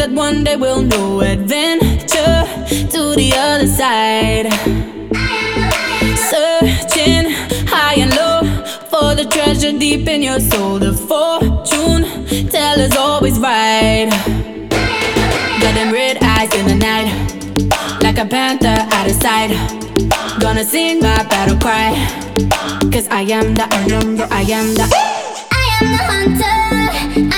that one day we'll know adventure. To the other side. Searching high and low for the treasure deep in your soul. The fortune teller's always right. Got them red eyes in the night, like a panther out of sight. Gonna sing my battle cry, cause I am the, I am the, I am the, I am the hunter.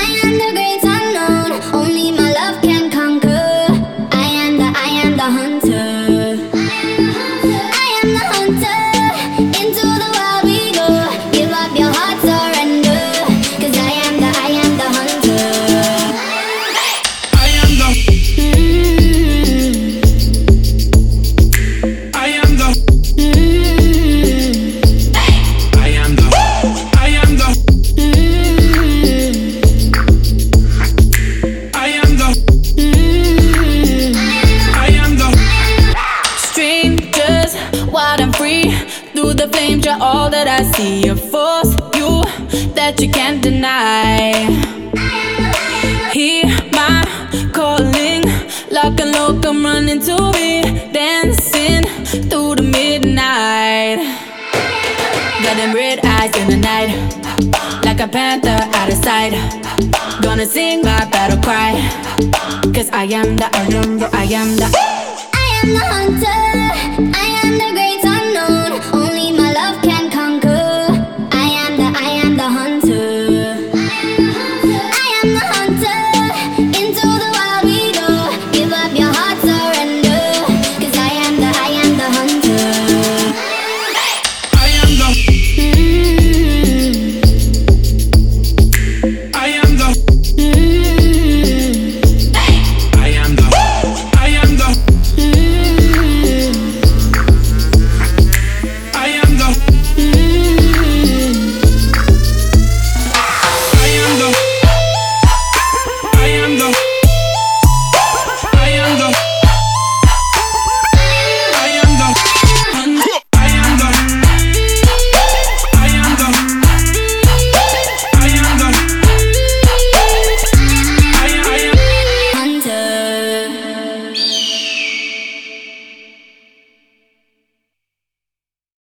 Into the wild wild and free. Through the flames, you're all that I see. A force, you that you can't deny. Hear my calling, lock and low, come running to me, dancing through the midnight. Got them red eyes in the night, like a panther out of sight. Gonna sing my battle cry, cause I am the, I am the, I am the. I am the hunter, I am the great unknown.